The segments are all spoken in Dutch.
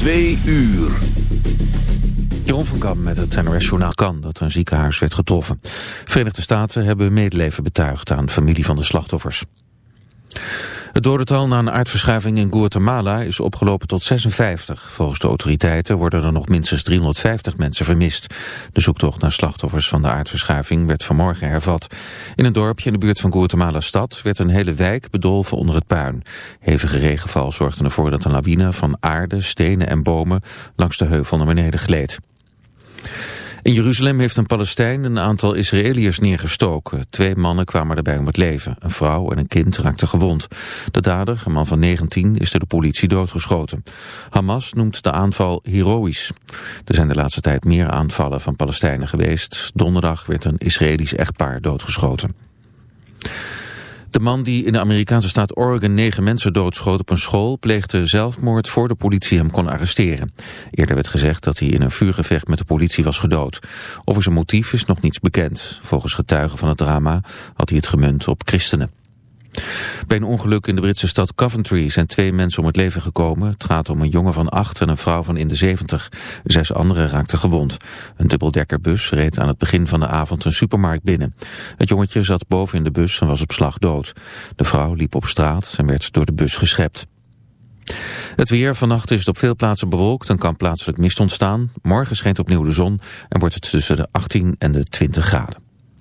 Twee uur. Jeroen van Kam met het NOS Journaal kan dat een ziekenhuis werd getroffen. Verenigde Staten hebben medeleven betuigd aan de familie van de slachtoffers. Het dodental na een aardverschuiving in Guatemala is opgelopen tot 56. Volgens de autoriteiten worden er nog minstens 350 mensen vermist. De zoektocht naar slachtoffers van de aardverschuiving werd vanmorgen hervat. In een dorpje in de buurt van Guatemala-stad werd een hele wijk bedolven onder het puin. Hevige regenval zorgde ervoor dat een lawine van aarde, stenen en bomen langs de heuvel naar beneden gleed. In Jeruzalem heeft een Palestijn een aantal Israëliërs neergestoken. Twee mannen kwamen erbij om het leven. Een vrouw en een kind raakten gewond. De dader, een man van 19, is door de politie doodgeschoten. Hamas noemt de aanval heroïs. Er zijn de laatste tijd meer aanvallen van Palestijnen geweest. Donderdag werd een Israëlisch echtpaar doodgeschoten. De man die in de Amerikaanse staat Oregon negen mensen doodschoot op een school... pleegde zelfmoord voor de politie hem kon arresteren. Eerder werd gezegd dat hij in een vuurgevecht met de politie was gedood. Over zijn motief is nog niets bekend. Volgens getuigen van het drama had hij het gemunt op christenen. Bij een ongeluk in de Britse stad Coventry zijn twee mensen om het leven gekomen. Het gaat om een jongen van acht en een vrouw van in de zeventig. Zes anderen raakten gewond. Een dubbeldekkerbus reed aan het begin van de avond een supermarkt binnen. Het jongetje zat boven in de bus en was op slag dood. De vrouw liep op straat en werd door de bus geschept. Het weer vannacht is het op veel plaatsen bewolkt en kan plaatselijk mist ontstaan. Morgen schijnt opnieuw de zon en wordt het tussen de 18 en de 20 graden.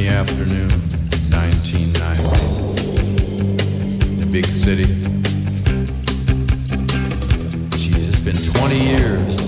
rainy afternoon, 1990. The big city. Jesus, it's been 20 years.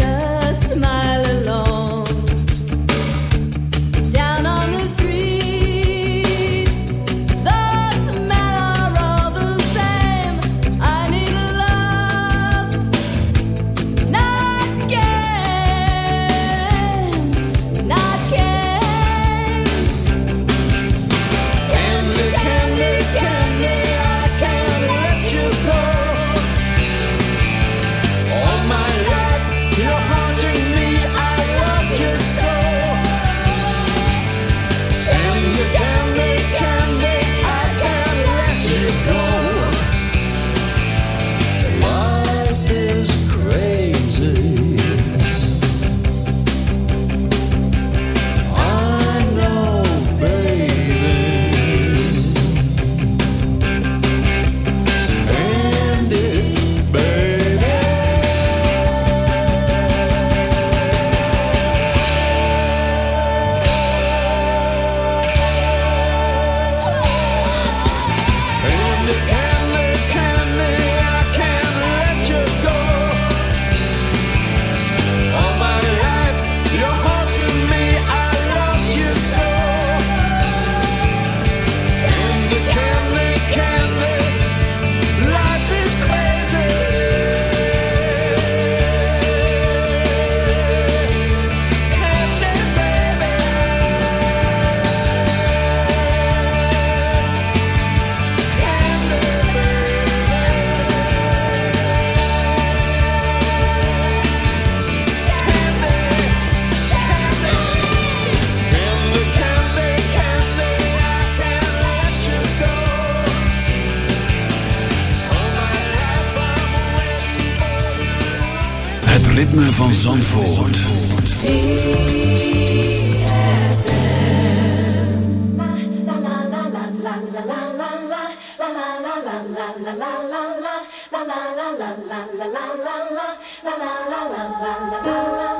just ritme van Zandvoort. La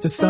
to sign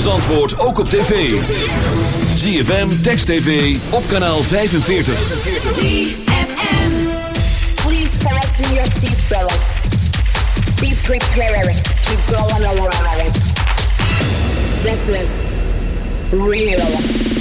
Van Zandvoort ook op tv. ZFM, Text TV, op kanaal 45. ZFM. Please fasten your seatbelts. Be prepared to go on a ride. This is real.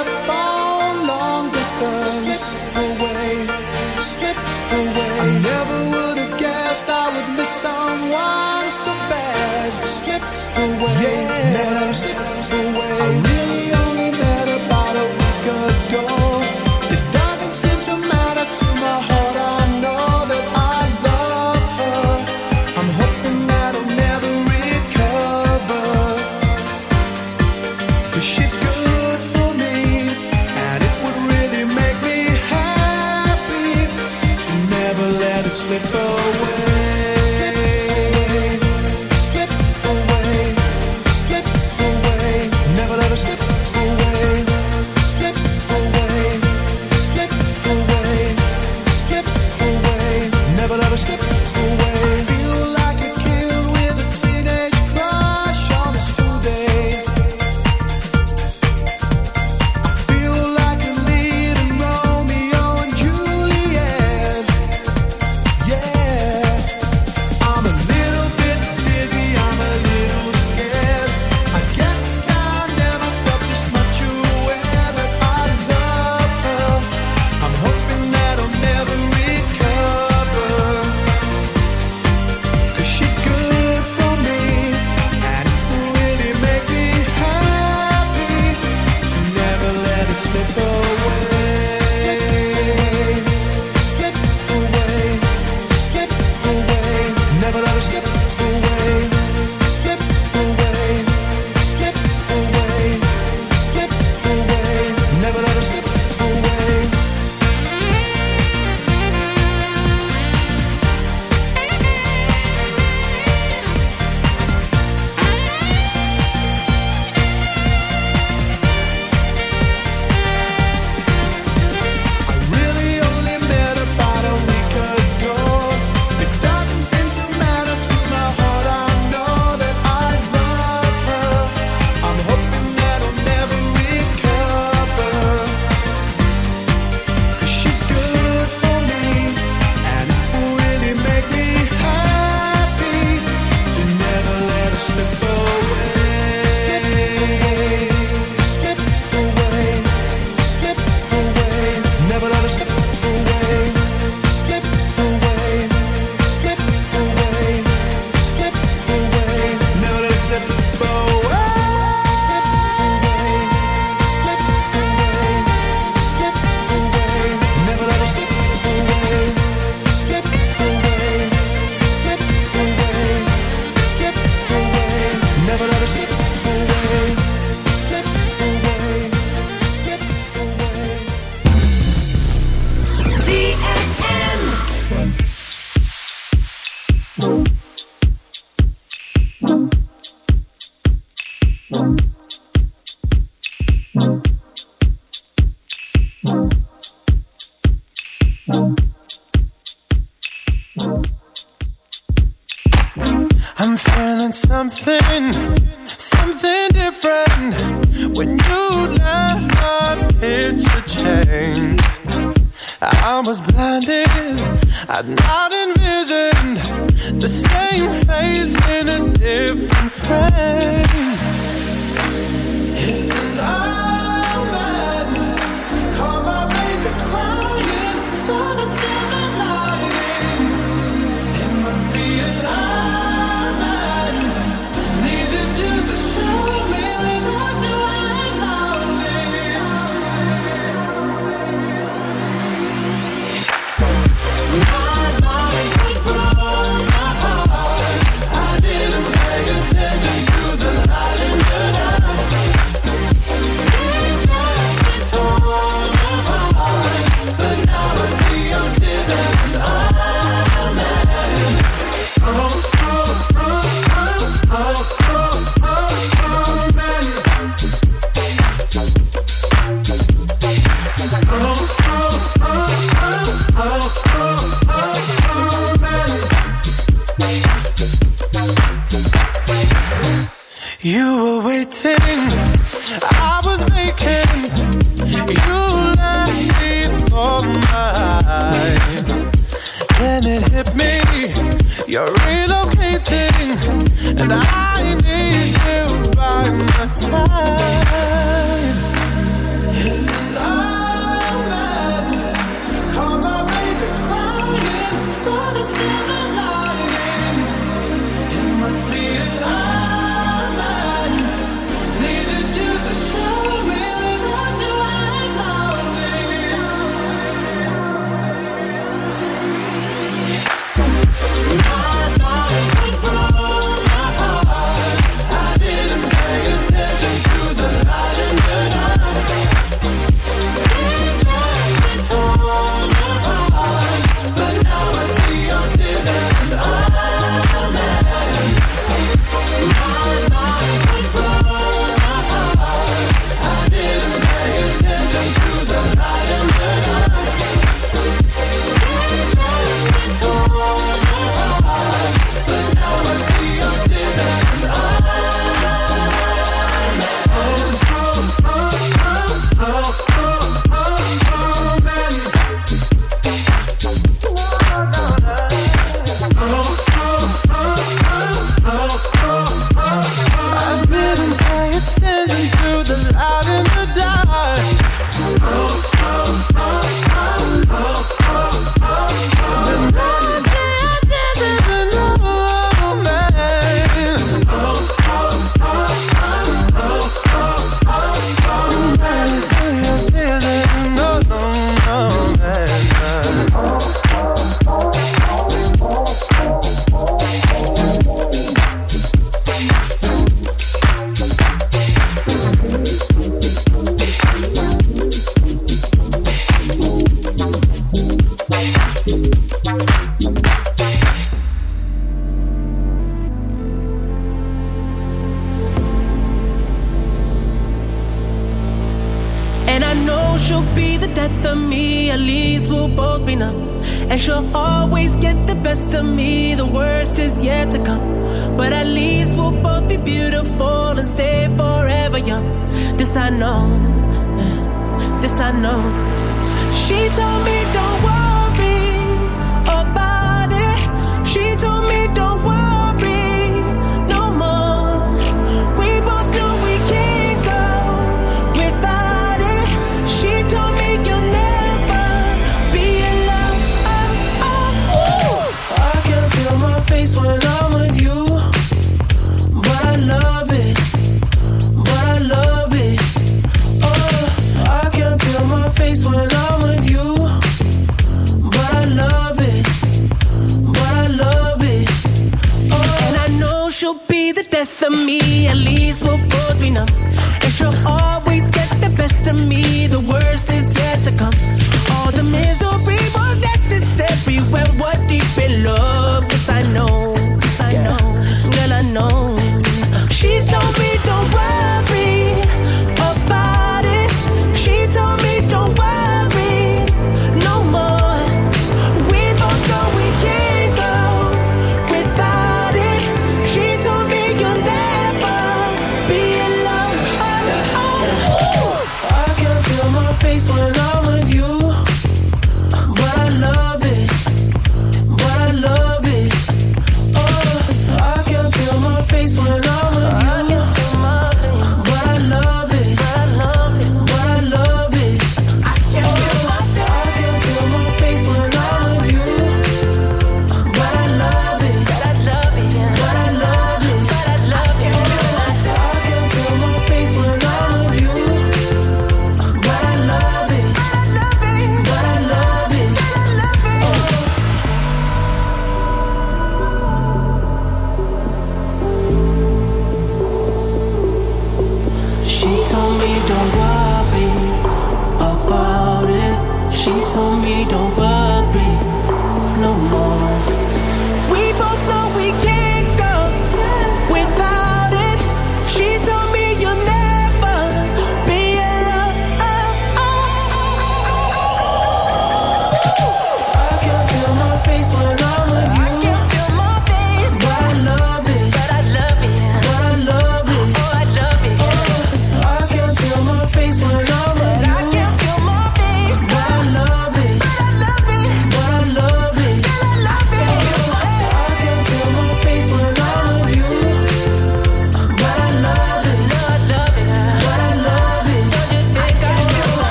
up on long distance. Slip away, slip away. I never would have guessed I would miss someone so bad. Slip away, yeah. never slip away. I really only met about a week ago.